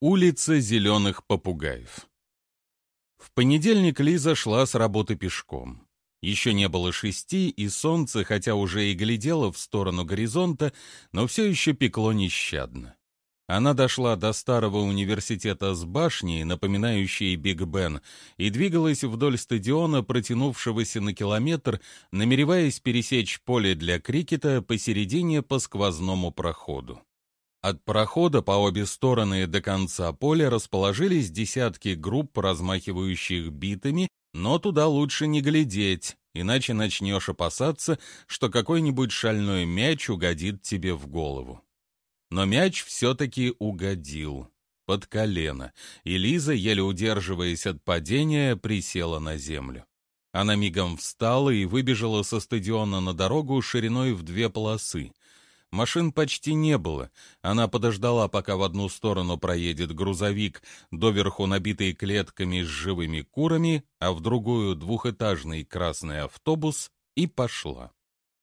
Улица зеленых попугаев. В понедельник Лиза шла с работы пешком. Еще не было шести, и солнце, хотя уже и глядело в сторону горизонта, но все еще пекло нещадно. Она дошла до старого университета с башней, напоминающей Биг Бен, и двигалась вдоль стадиона, протянувшегося на километр, намереваясь пересечь поле для крикета посередине по сквозному проходу. От прохода по обе стороны до конца поля расположились десятки групп, размахивающих битами, но туда лучше не глядеть, иначе начнешь опасаться, что какой-нибудь шальной мяч угодит тебе в голову. Но мяч все-таки угодил под колено, и Лиза, еле удерживаясь от падения, присела на землю. Она мигом встала и выбежала со стадиона на дорогу шириной в две полосы. Машин почти не было. Она подождала, пока в одну сторону проедет грузовик, доверху набитый клетками с живыми курами, а в другую двухэтажный красный автобус, и пошла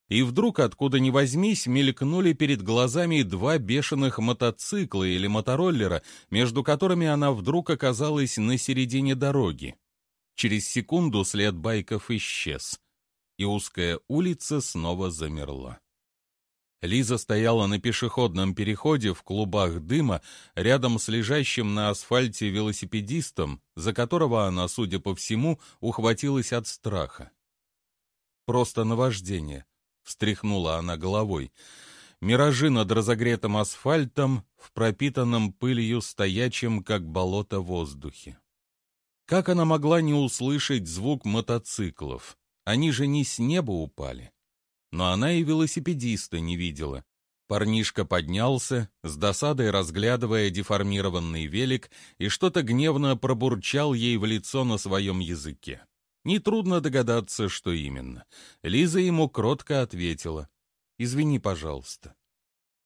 и вдруг, откуда ни возьмись, мелькнули перед глазами два бешеных мотоцикла или мотороллера, между которыми она вдруг оказалась на середине дороги. Через секунду след байков исчез, и узкая улица снова замерла. Лиза стояла на пешеходном переходе в клубах дыма рядом с лежащим на асфальте велосипедистом, за которого она, судя по всему, ухватилась от страха. Просто наваждение — встряхнула она головой. Миражи над разогретым асфальтом, в пропитанном пылью стоячем, как болото, воздухе. Как она могла не услышать звук мотоциклов? Они же не с неба упали. Но она и велосипедиста не видела. Парнишка поднялся, с досадой разглядывая деформированный велик, и что-то гневно пробурчал ей в лицо на своем языке. Нетрудно догадаться, что именно. Лиза ему кротко ответила. «Извини, пожалуйста».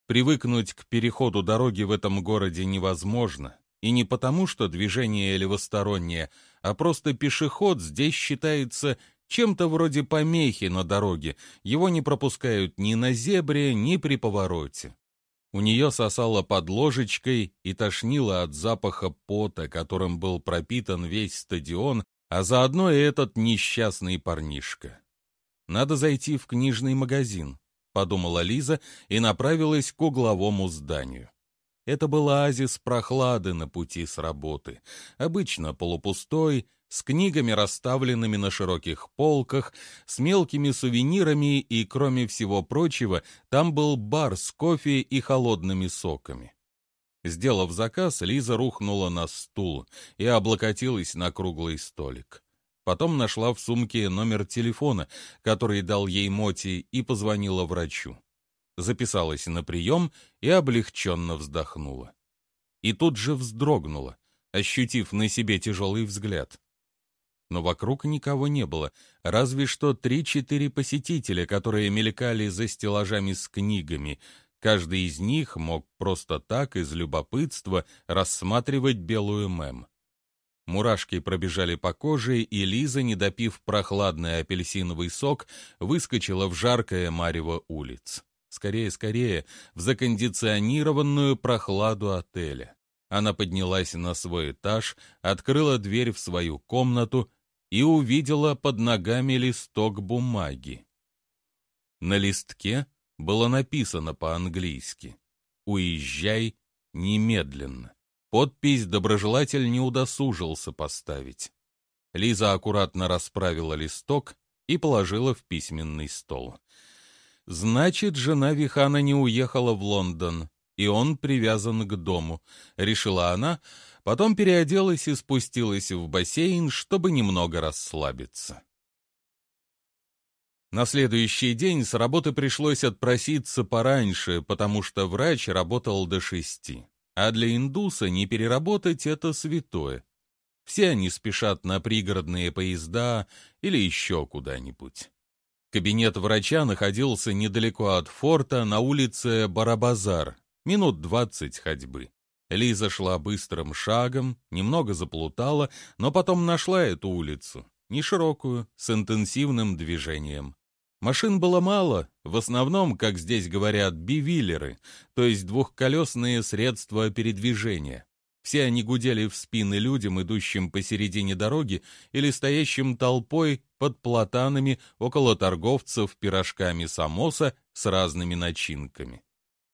Привыкнуть к переходу дороги в этом городе невозможно. И не потому, что движение левостороннее, а просто пешеход здесь считается чем-то вроде помехи на дороге. Его не пропускают ни на зебре, ни при повороте. У нее сосало под ложечкой и тошнило от запаха пота, которым был пропитан весь стадион, а заодно и этот несчастный парнишка. Надо зайти в книжный магазин, подумала Лиза и направилась к угловому зданию. Это был оазис прохлады на пути с работы, обычно полупустой, с книгами, расставленными на широких полках, с мелкими сувенирами и, кроме всего прочего, там был бар с кофе и холодными соками. Сделав заказ, Лиза рухнула на стул и облокотилась на круглый столик. Потом нашла в сумке номер телефона, который дал ей Моти, и позвонила врачу. Записалась на прием и облегченно вздохнула. И тут же вздрогнула, ощутив на себе тяжелый взгляд. Но вокруг никого не было, разве что три-четыре посетителя, которые мелькали за стеллажами с книгами — Каждый из них мог просто так, из любопытства, рассматривать белую мем. Мурашки пробежали по коже, и Лиза, не допив прохладный апельсиновый сок, выскочила в жаркое марево улиц. Скорее, скорее, в закондиционированную прохладу отеля. Она поднялась на свой этаж, открыла дверь в свою комнату и увидела под ногами листок бумаги. На листке было написано по-английски «Уезжай немедленно». Подпись доброжелатель не удосужился поставить. Лиза аккуратно расправила листок и положила в письменный стол. «Значит, жена Вихана не уехала в Лондон, и он привязан к дому», — решила она, потом переоделась и спустилась в бассейн, чтобы немного расслабиться. На следующий день с работы пришлось отпроситься пораньше, потому что врач работал до шести. А для индуса не переработать — это святое. Все они спешат на пригородные поезда или еще куда-нибудь. Кабинет врача находился недалеко от форта на улице Барабазар, минут двадцать ходьбы. Лиза шла быстрым шагом, немного заплутала, но потом нашла эту улицу, не широкую, с интенсивным движением. Машин было мало, в основном, как здесь говорят, бивиллеры, то есть двухколесные средства передвижения. Все они гудели в спины людям, идущим посередине дороги или стоящим толпой под платанами около торговцев пирожками самоса с разными начинками.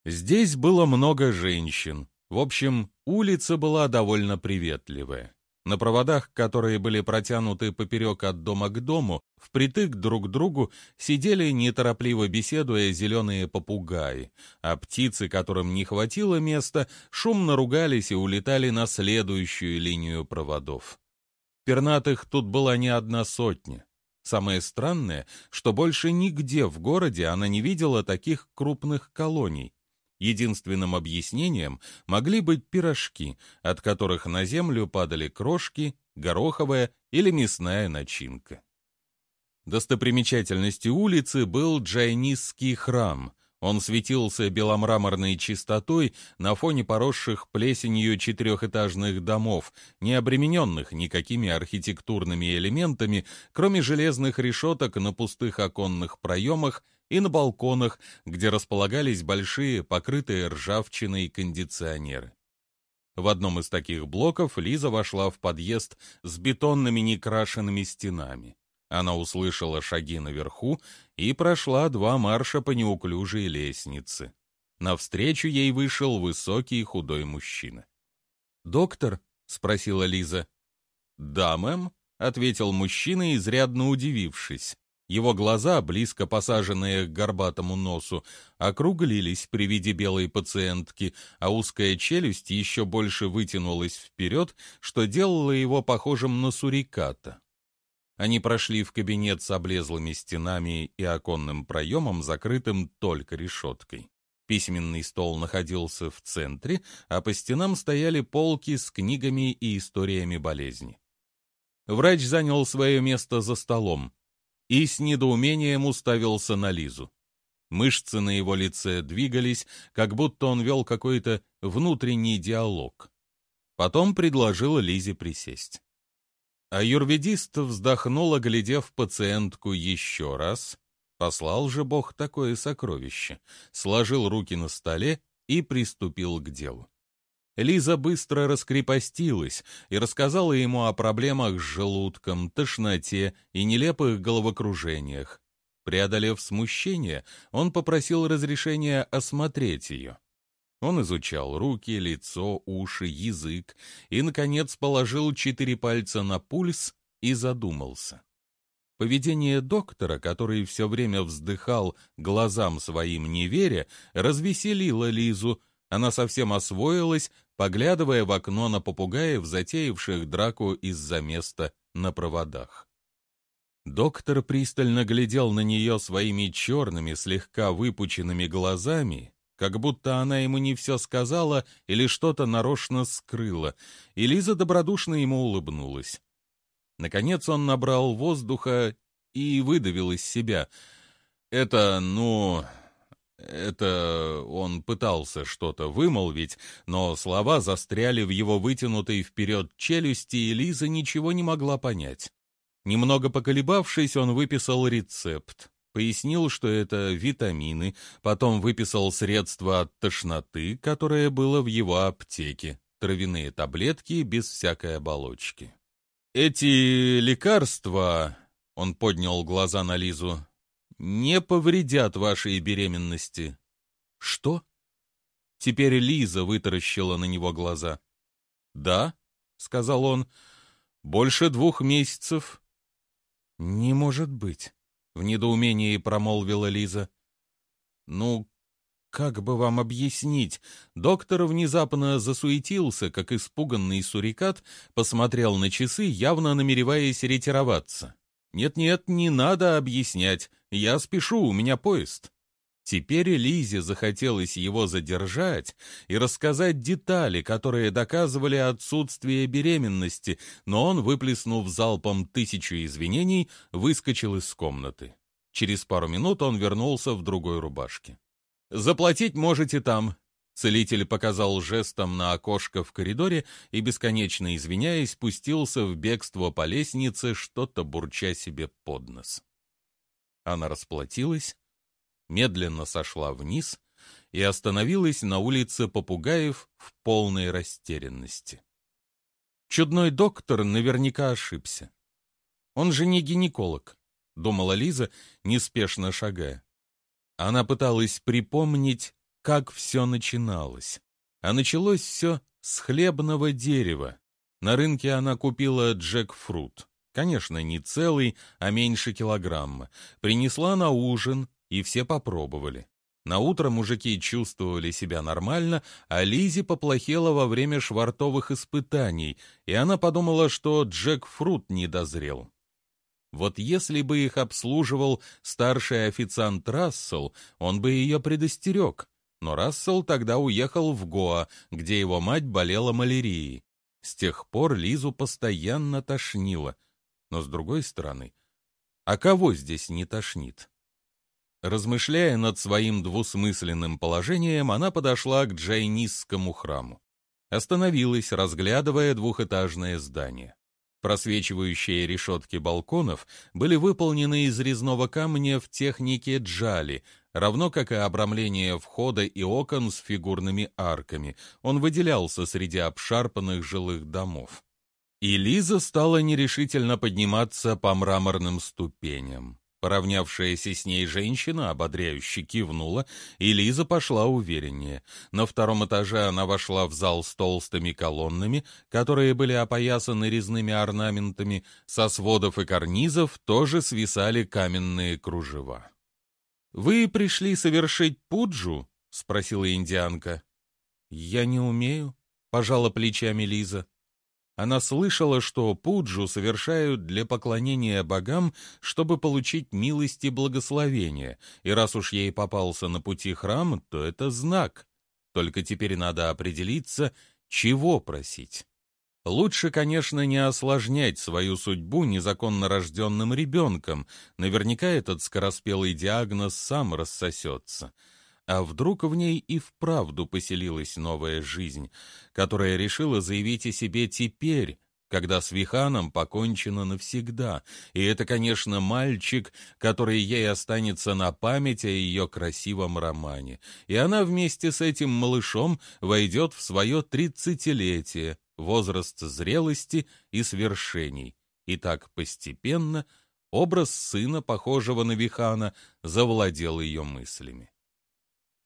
Здесь было много женщин. В общем, улица была довольно приветливая. На проводах, которые были протянуты поперек от дома к дому, впритык друг к другу сидели, неторопливо беседуя, зеленые попугаи, а птицы, которым не хватило места, шумно ругались и улетали на следующую линию проводов. Пернатых тут была не одна сотня. Самое странное, что больше нигде в городе она не видела таких крупных колоний. Единственным объяснением могли быть пирожки, от которых на землю падали крошки, гороховая или мясная начинка. Достопримечательностью улицы был Джайнисский храм. Он светился беломраморной чистотой на фоне поросших плесенью четырехэтажных домов, не обремененных никакими архитектурными элементами, кроме железных решеток на пустых оконных проемах и на балконах, где располагались большие, покрытые ржавчиной кондиционеры. В одном из таких блоков Лиза вошла в подъезд с бетонными некрашенными стенами. Она услышала шаги наверху и прошла два марша по неуклюжей лестнице. Навстречу ей вышел высокий худой мужчина. «Доктор?» — спросила Лиза. «Да, мэм», — ответил мужчина, изрядно удивившись. Его глаза, близко посаженные к горбатому носу, округлились при виде белой пациентки, а узкая челюсть еще больше вытянулась вперед, что делало его похожим на суриката. Они прошли в кабинет с облезлыми стенами и оконным проемом, закрытым только решеткой. Письменный стол находился в центре, а по стенам стояли полки с книгами и историями болезни. Врач занял свое место за столом и с недоумением уставился на Лизу. Мышцы на его лице двигались, как будто он вел какой-то внутренний диалог. Потом предложил Лизе присесть. А юрведист вздохнул, оглядев пациентку еще раз. Послал же Бог такое сокровище, сложил руки на столе и приступил к делу. Лиза быстро раскрепостилась и рассказала ему о проблемах с желудком, тошноте и нелепых головокружениях. Преодолев смущение, он попросил разрешения осмотреть ее. Он изучал руки, лицо, уши, язык и, наконец, положил четыре пальца на пульс и задумался. Поведение доктора, который все время вздыхал глазам своим не развеселило Лизу, она совсем освоилась, поглядывая в окно на попугаев, затеявших драку из-за места на проводах. Доктор пристально глядел на нее своими черными, слегка выпученными глазами, как будто она ему не все сказала или что-то нарочно скрыла, и Лиза добродушно ему улыбнулась. Наконец он набрал воздуха и выдавил из себя. «Это, ну, это он пытался что-то вымолвить, но слова застряли в его вытянутой вперед челюсти, и Лиза ничего не могла понять. Немного поколебавшись, он выписал рецепт. Пояснил, что это витамины, потом выписал средство от тошноты, которое было в его аптеке, травяные таблетки без всякой оболочки. «Эти лекарства...» — он поднял глаза на Лизу не повредят вашей беременности. Что? Теперь Лиза вытаращила на него глаза. Да, сказал он, больше двух месяцев. Не может быть, в недоумении промолвила Лиза. Ну, как бы вам объяснить? Доктор внезапно засуетился, как испуганный сурикат, посмотрел на часы, явно намереваясь ретироваться. «Нет-нет, не надо объяснять. Я спешу, у меня поезд». Теперь Лизе захотелось его задержать и рассказать детали, которые доказывали отсутствие беременности, но он, выплеснув залпом тысячу извинений, выскочил из комнаты. Через пару минут он вернулся в другой рубашке. «Заплатить можете там», Целитель показал жестом на окошко в коридоре и, бесконечно извиняясь, спустился в бегство по лестнице, что-то бурча себе под нос. Она расплатилась, медленно сошла вниз и остановилась на улице попугаев в полной растерянности. Чудной доктор наверняка ошибся. Он же не гинеколог, думала Лиза, неспешно шагая. Она пыталась припомнить, как все начиналось. А началось все с хлебного дерева. На рынке она купила джекфрут. Конечно, не целый, а меньше килограмма. Принесла на ужин, и все попробовали. На утро мужики чувствовали себя нормально, а Лизе поплохело во время швартовых испытаний, и она подумала, что джекфрут не дозрел. Вот если бы их обслуживал старший официант Рассел, он бы ее предостерег. Но Рассел тогда уехал в Гоа, где его мать болела малярией. С тех пор Лизу постоянно тошнило. Но с другой стороны, а кого здесь не тошнит? Размышляя над своим двусмысленным положением, она подошла к джайнистскому храму. Остановилась, разглядывая двухэтажное здание. Просвечивающие решетки балконов были выполнены из резного камня в технике джали, равно как и обрамление входа и окон с фигурными арками. Он выделялся среди обшарпанных жилых домов. И Лиза стала нерешительно подниматься по мраморным ступеням. Поравнявшаяся с ней женщина ободряюще кивнула, и Лиза пошла увереннее. На втором этаже она вошла в зал с толстыми колоннами, которые были опоясаны резными орнаментами, со сводов и карнизов тоже свисали каменные кружева. «Вы пришли совершить пуджу?» — спросила индианка. «Я не умею», — пожала плечами Лиза. Она слышала, что пуджу совершают для поклонения богам, чтобы получить милость и благословение, и раз уж ей попался на пути храм, то это знак. Только теперь надо определиться, чего просить. Лучше, конечно, не осложнять свою судьбу незаконно рожденным ребенком, наверняка этот скороспелый диагноз сам рассосется. А вдруг в ней и вправду поселилась новая жизнь, которая решила заявить о себе теперь, когда с Виханом покончено навсегда, и это, конечно, мальчик, который ей останется на память о ее красивом романе, и она вместе с этим малышом войдет в свое тридцатилетие, возраст зрелости и свершений, и так постепенно образ сына, похожего на Вихана, завладел ее мыслями.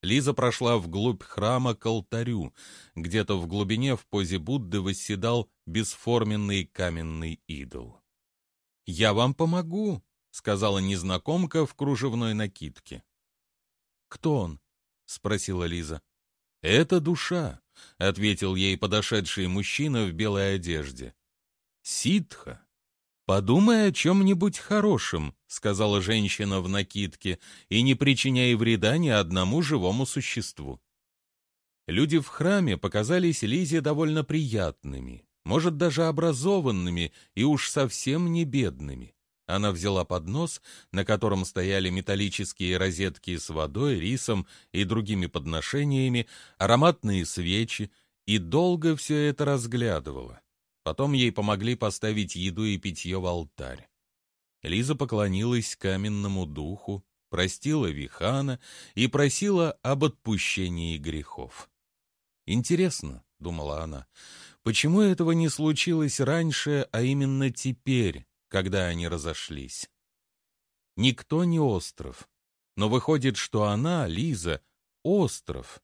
Лиза прошла вглубь храма к алтарю. Где-то в глубине в позе Будды восседал бесформенный каменный идол. «Я вам помогу», — сказала незнакомка в кружевной накидке. «Кто он?» — спросила Лиза. «Это душа», — ответил ей подошедший мужчина в белой одежде. «Ситха». «Подумай о чем-нибудь хорошем», — сказала женщина в накидке, «и не причиняй вреда ни одному живому существу». Люди в храме показались Лизе довольно приятными, может, даже образованными и уж совсем не бедными. Она взяла поднос, на котором стояли металлические розетки с водой, рисом и другими подношениями, ароматные свечи, и долго все это разглядывала. Потом ей помогли поставить еду и питье в алтарь. Лиза поклонилась каменному духу, простила Вихана и просила об отпущении грехов. «Интересно», — думала она, — «почему этого не случилось раньше, а именно теперь, когда они разошлись?» Никто не остров, но выходит, что она, Лиза, остров,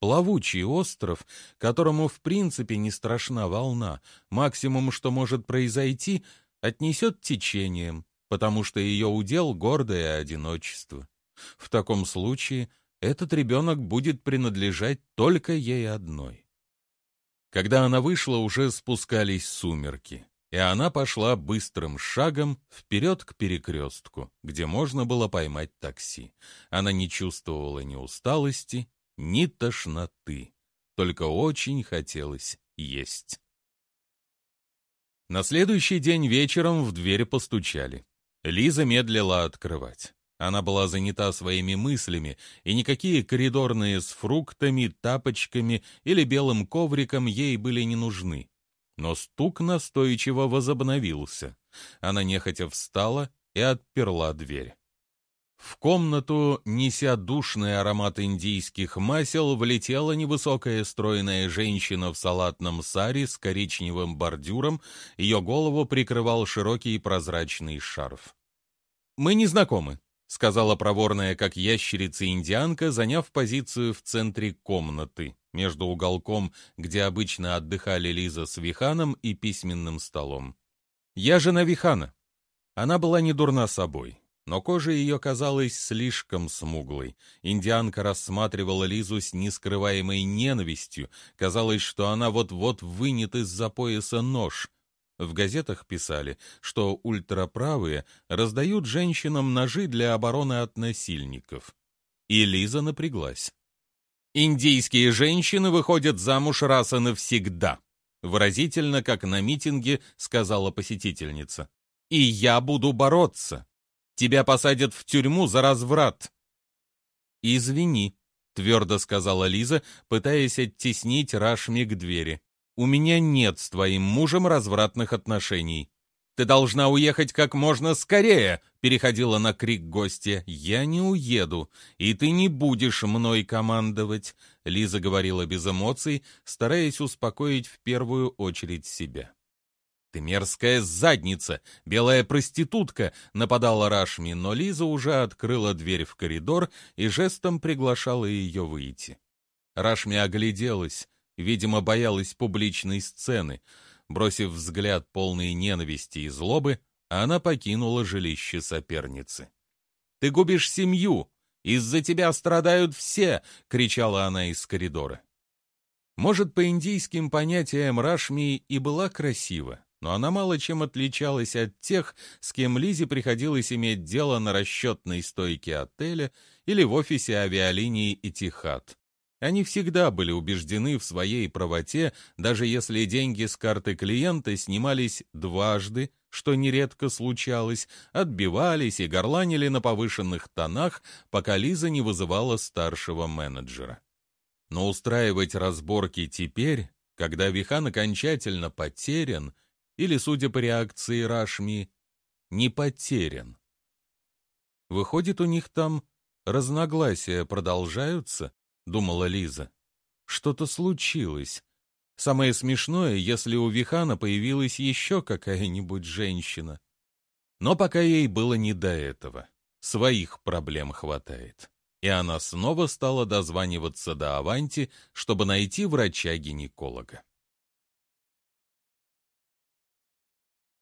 Плавучий остров, которому в принципе не страшна волна, максимум, что может произойти, отнесет течением, потому что ее удел гордое одиночество. В таком случае этот ребенок будет принадлежать только ей одной. Когда она вышла, уже спускались сумерки, и она пошла быстрым шагом вперед к перекрестку, где можно было поймать такси. Она не чувствовала ни усталости, ни тошноты, только очень хотелось есть. На следующий день вечером в дверь постучали. Лиза медлила открывать. Она была занята своими мыслями, и никакие коридорные с фруктами, тапочками или белым ковриком ей были не нужны. Но стук настойчиво возобновился. Она нехотя встала и отперла дверь. В комнату, неся душный аромат индийских масел, влетела невысокая стройная женщина в салатном саре с коричневым бордюром, ее голову прикрывал широкий прозрачный шарф. «Мы не знакомы», — сказала проворная, как ящерица индианка, заняв позицию в центре комнаты, между уголком, где обычно отдыхали Лиза с Виханом и письменным столом. «Я жена Вихана». Она была не дурна собой но кожа ее казалась слишком смуглой. Индианка рассматривала Лизу с нескрываемой ненавистью. Казалось, что она вот-вот вынет из-за пояса нож. В газетах писали, что ультраправые раздают женщинам ножи для обороны от насильников. И Лиза напряглась. «Индийские женщины выходят замуж раз и навсегда», выразительно, как на митинге, сказала посетительница. «И я буду бороться. Тебя посадят в тюрьму за разврат». «Извини», — твердо сказала Лиза, пытаясь оттеснить Рашми к двери. «У меня нет с твоим мужем развратных отношений». «Ты должна уехать как можно скорее!» — переходила на крик гостя. «Я не уеду, и ты не будешь мной командовать», — Лиза говорила без эмоций, стараясь успокоить в первую очередь себя. «Ты мерзкая задница, белая проститутка!» — нападала Рашми, но Лиза уже открыла дверь в коридор и жестом приглашала ее выйти. Рашми огляделась, видимо, боялась публичной сцены. Бросив взгляд полный ненависти и злобы, она покинула жилище соперницы. «Ты губишь семью! Из-за тебя страдают все!» — кричала она из коридора. Может, по индийским понятиям Рашми и была красива, но она мало чем отличалась от тех, с кем Лизе приходилось иметь дело на расчетной стойке отеля или в офисе авиалинии «Этихад». Они всегда были убеждены в своей правоте, даже если деньги с карты клиента снимались дважды, что нередко случалось, отбивались и горланили на повышенных тонах, пока Лиза не вызывала старшего менеджера. Но устраивать разборки теперь, когда Вихан окончательно потерян, или, судя по реакции Рашми, не потерян. Выходит, у них там разногласия продолжаются, думала Лиза. Что-то случилось. Самое смешное, если у Вихана появилась еще какая-нибудь женщина. Но пока ей было не до этого. Своих проблем хватает. И она снова стала дозваниваться до Аванти, чтобы найти врача-гинеколога.